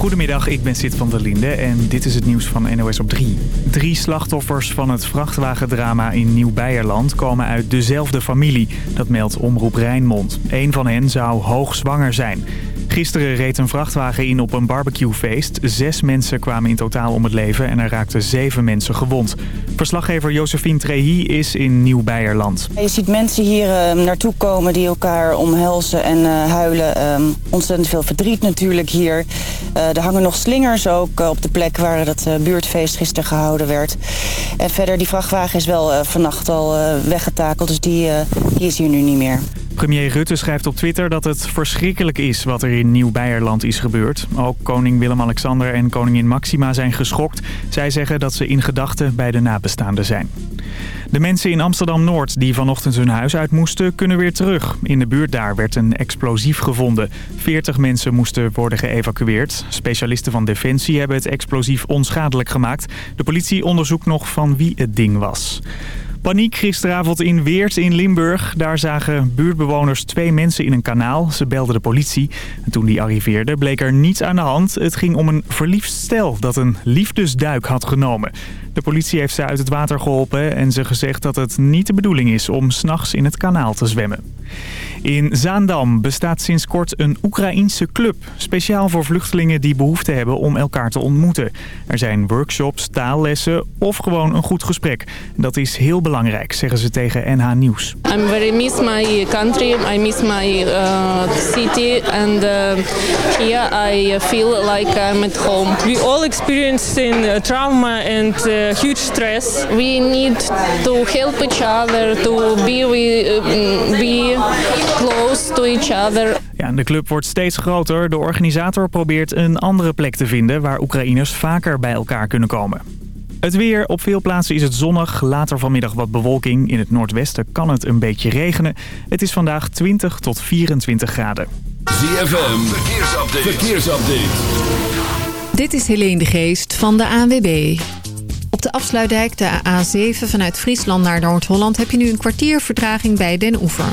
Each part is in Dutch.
Goedemiddag, ik ben Sid van der Linde en dit is het nieuws van NOS op 3. Drie slachtoffers van het vrachtwagendrama in Nieuw-Beierland komen uit dezelfde familie. Dat meldt Omroep Rijnmond. Eén van hen zou hoogzwanger zijn. Gisteren reed een vrachtwagen in op een barbecuefeest. Zes mensen kwamen in totaal om het leven en er raakten zeven mensen gewond. Verslaggever Josephine Trehi is in Nieuw-Beierland. Je ziet mensen hier uh, naartoe komen die elkaar omhelzen en uh, huilen. Uh, ontzettend veel verdriet natuurlijk hier. er hangen nog slingers ook op de plek waar het buurtfeest gisteren gehouden werd. En verder, die vrachtwagen is wel vannacht al weggetakeld, dus die, die is hier nu niet meer. Premier Rutte schrijft op Twitter dat het verschrikkelijk is wat er in Nieuw-Beierland is gebeurd. Ook koning Willem-Alexander en koningin Maxima zijn geschokt. Zij zeggen dat ze in gedachten bij de nabestaanden zijn. De mensen in Amsterdam-Noord die vanochtend hun huis uit moesten, kunnen weer terug. In de buurt daar werd een explosief gevonden. 40 mensen moesten worden geëvacueerd. Specialisten van Defensie hebben het explosief onschadelijk gemaakt. De politie onderzoekt nog van wie het ding was. Paniek gisteravond in Weert in Limburg. Daar zagen buurtbewoners twee mensen in een kanaal. Ze belden de politie. En toen die arriveerde bleek er niets aan de hand. Het ging om een verliefd stel dat een liefdesduik had genomen. De politie heeft ze uit het water geholpen en ze gezegd dat het niet de bedoeling is om s'nachts in het kanaal te zwemmen. In Zaandam bestaat sinds kort een Oekraïense club. Speciaal voor vluchtelingen die behoefte hebben om elkaar te ontmoeten. Er zijn workshops, taallessen of gewoon een goed gesprek. Dat is heel belangrijk, zeggen ze tegen NH Nieuws. I very miss my country, I miss my uh, city and uh, here I feel like I'm at home. We all experience in uh, trauma and uh, huge stress. We need to help each other, to be, we, uh, be close to each other. Ja, de club wordt steeds groter. De organisator probeert een andere plek te vinden waar Oekraïners vaker bij elkaar kunnen komen. Het weer. Op veel plaatsen is het zonnig. Later vanmiddag wat bewolking. In het noordwesten kan het een beetje regenen. Het is vandaag 20 tot 24 graden. ZFM. Verkeersupdate. Verkeersupdate. Dit is Helene de Geest van de ANWB. Op de afsluitdijk, de A7 vanuit Friesland naar Noord-Holland... heb je nu een kwartier vertraging bij Den Oever.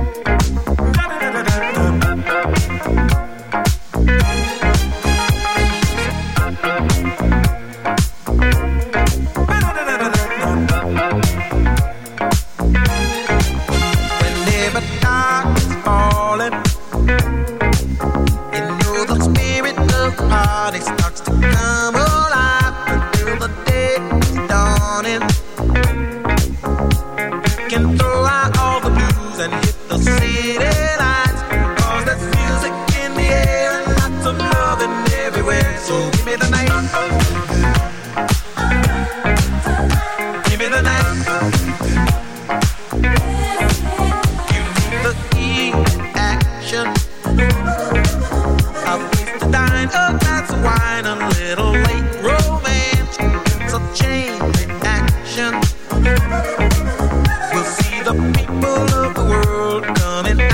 all of the world coming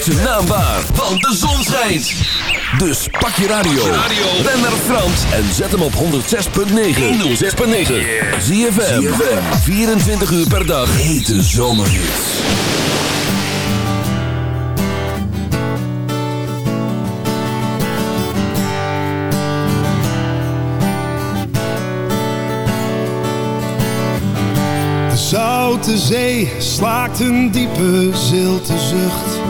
Maak zijn naam waar, want de zon schijnt. Dus pak je radio. Ben naar Frans en zet hem op 106.9. 106.9. ZFM. 24 uur per dag. Hete zomerhits. De zoute zee slaakt een diepe zilte zucht.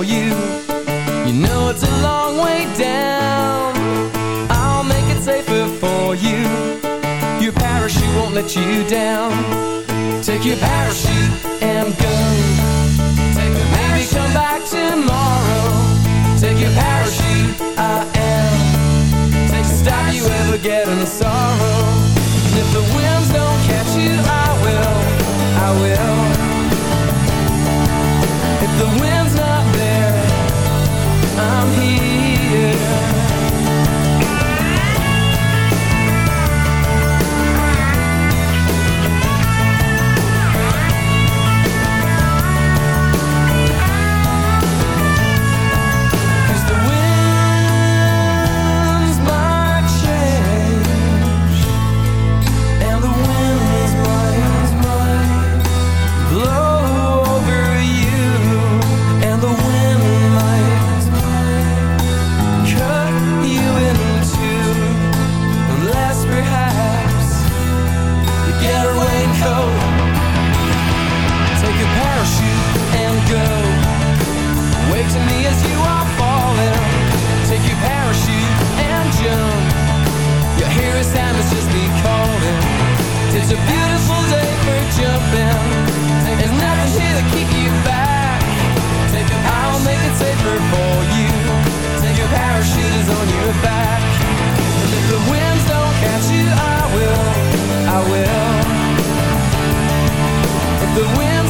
for you. You know it's a long way down. I'll make it safer for you. Your parachute won't let you down. Take your parachute and go. Take your Maybe come back tomorrow. Take your parachute, I am. Take a stop you ever get in sorrow. And if the winds don't catch you, I will, I will. If the winds It's a beautiful day for jumping. There's nothing here to keep you back. I'll make it safer for you. Take Your parachute is on your back. And if the winds don't catch you, I will. I will. If the winds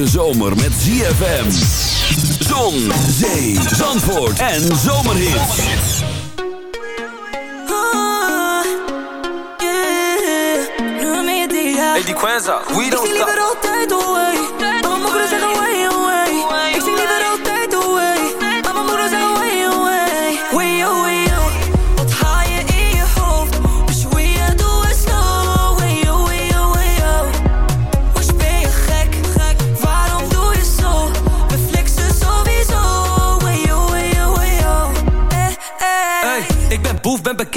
hete zomer met ZFM. Zon, zee, zandvoort en zomerhits. Hey, die Quenza, we don't Ik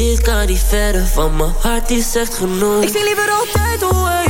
Dit, kan niet verder van mijn hart, die zegt genoeg. Ik zie liever altijd away.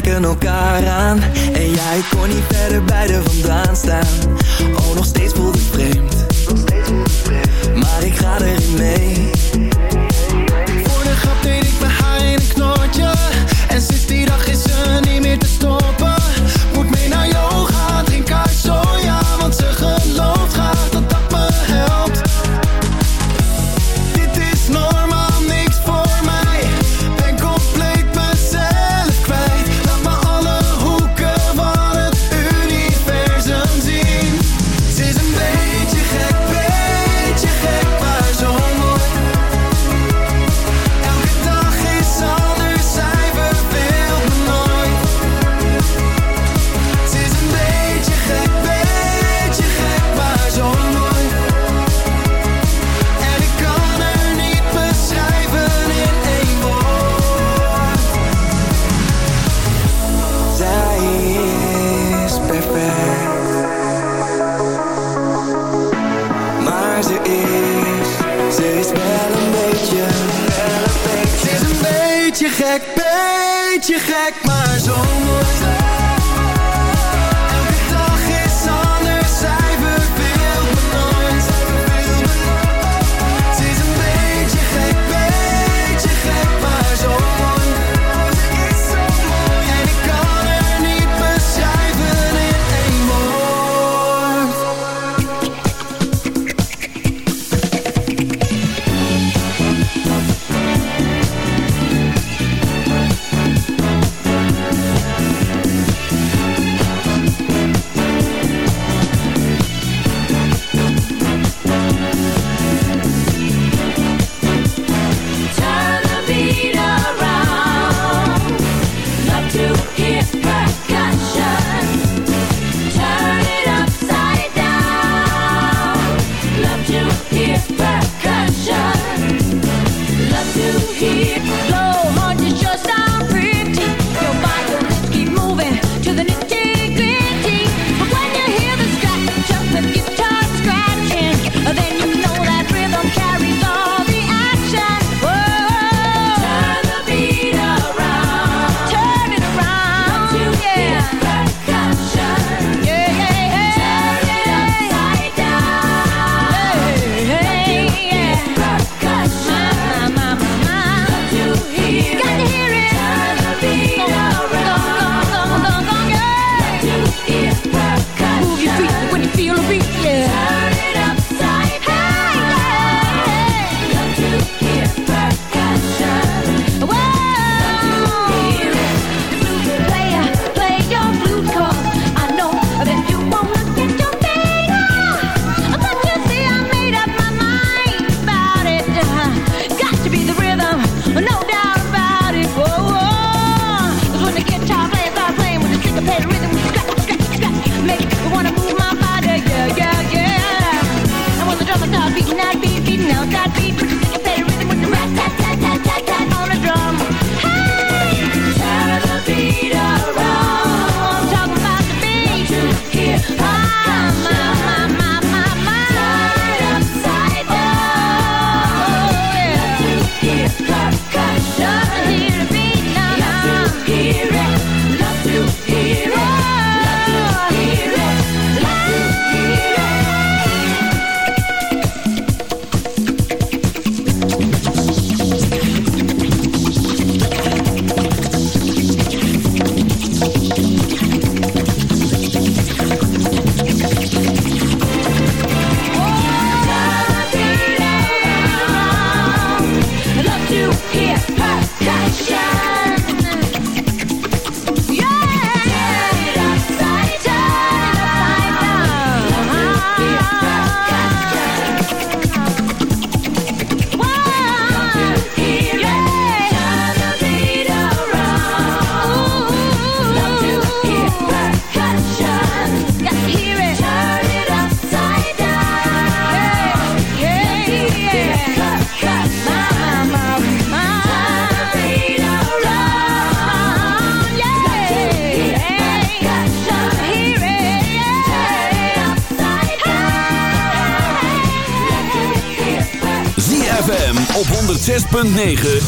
Kijken elkaar aan. En jij kon niet verder bij de vandaan staan. Oh, nog steeds 106.9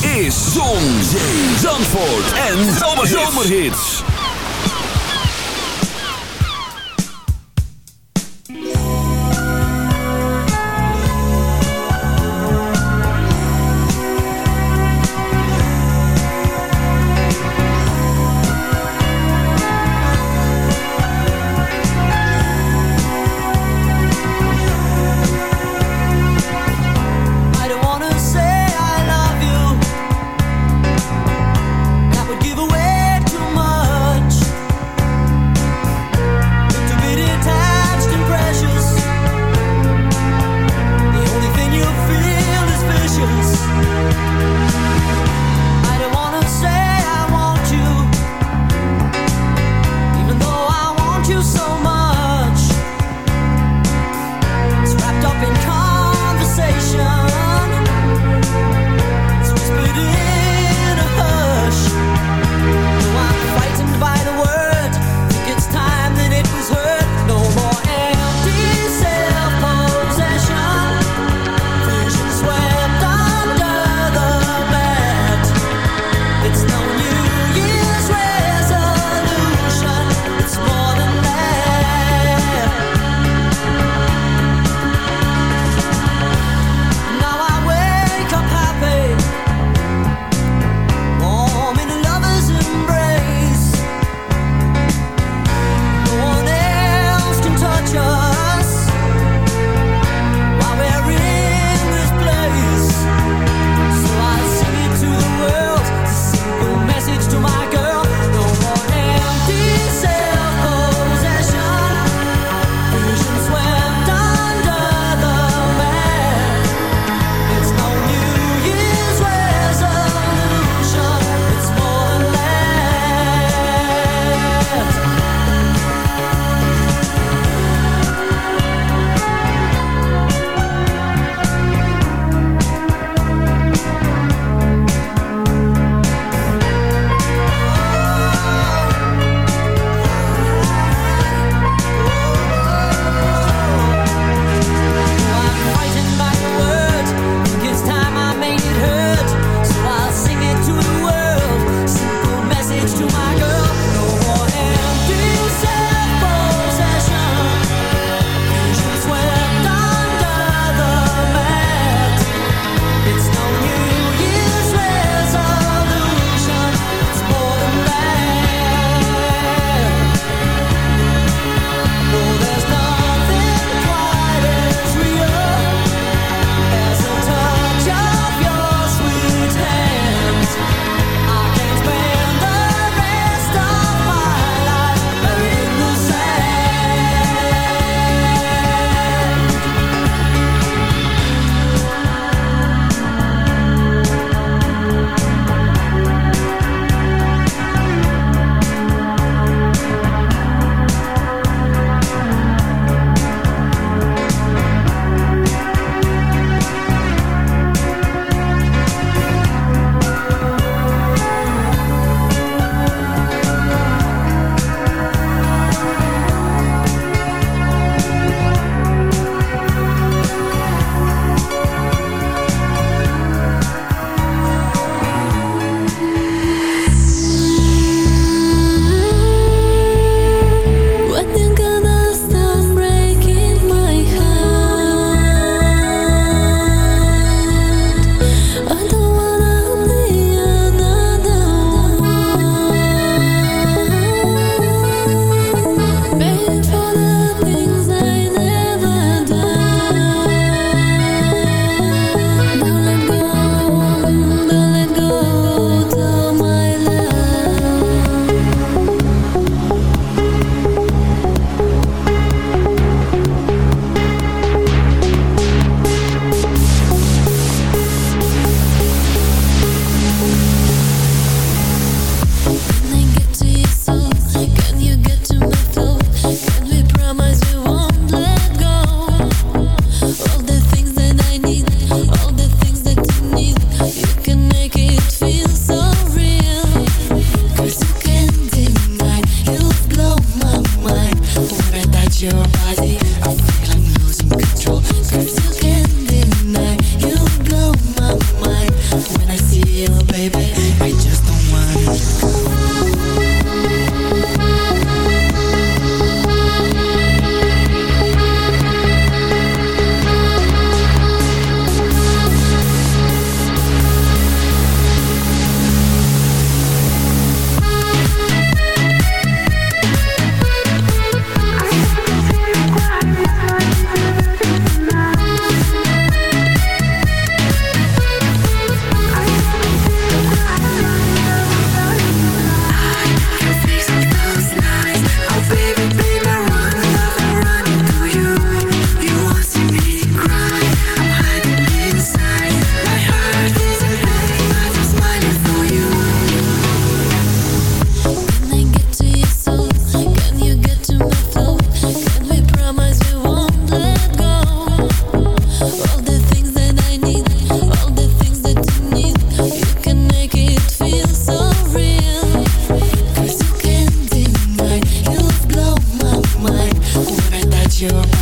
you.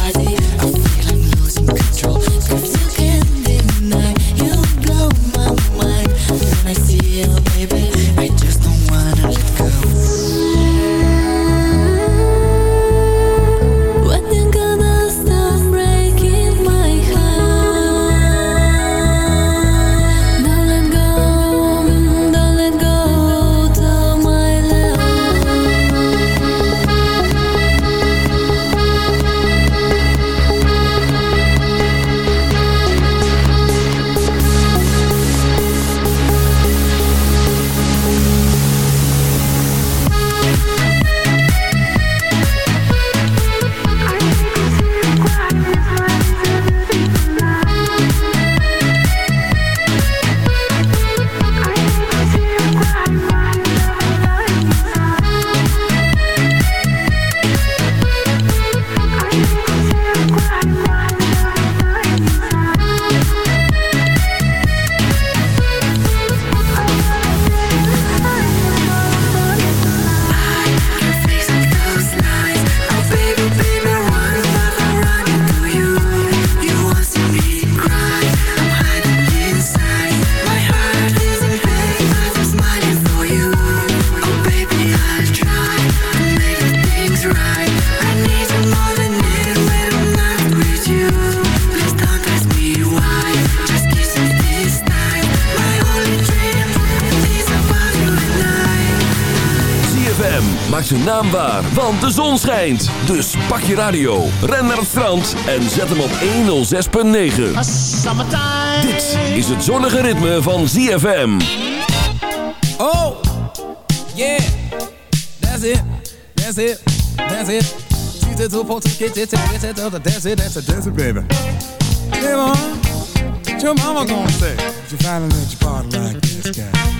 Je radio, ren naar het strand en zet hem op 106.9. Dit is het zonnige ritme van ZFM. Oh, yeah, that's it, that's it, that's it. She's a two to get it, that's it, that's it, that's it, that's it, baby. Hey, mom, what your mama gonna say? If you finally let your body like this guy.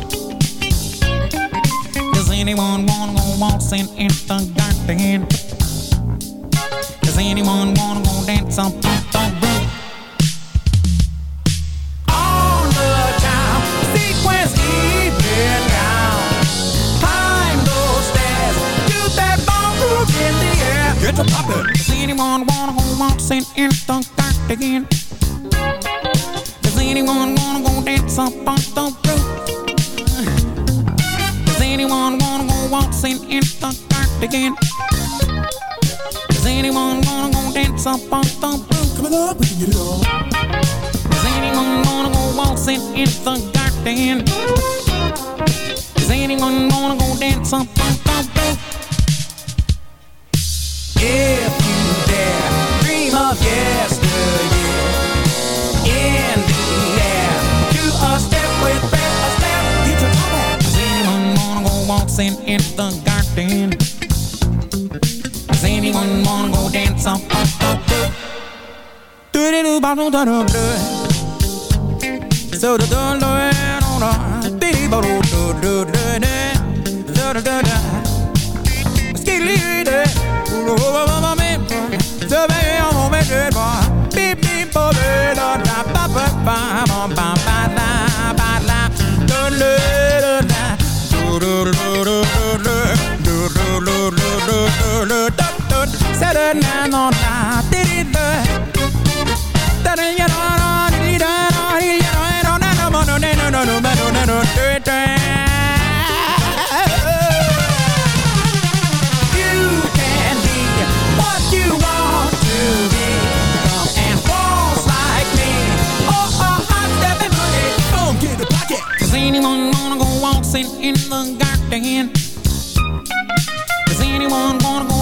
Anyone wanna go waltzing in the garden? Does anyone wanna go dance on the roof? On the time, sequence even down. Climb those stairs, do that ballroom in the air. Get to poppin'. Does anyone wanna go waltzing in the garden? Does anyone wanna go dance on the roof? Waltzing in the garden? Does anyone wanna go dance up on the roof? Coming up, we can get it on. Does anyone wanna go waltzing in the garden? Does anyone wanna go dance up on the roof? If you dare, dream of yesteryear. Waltzing in the garden? Does anyone wanna go dance on the? Do do do ba do da do do. So do do do do do. Dee ba do do do do do. Do do do do. Skidly do. Do do ba ba ba me. So baby I'm da ba le le You can be what you want to be. And falls like me. Oh, oh, hot stepping money Don't get a pocket. Does anyone wanna go waltzing in the garden? Does anyone wanna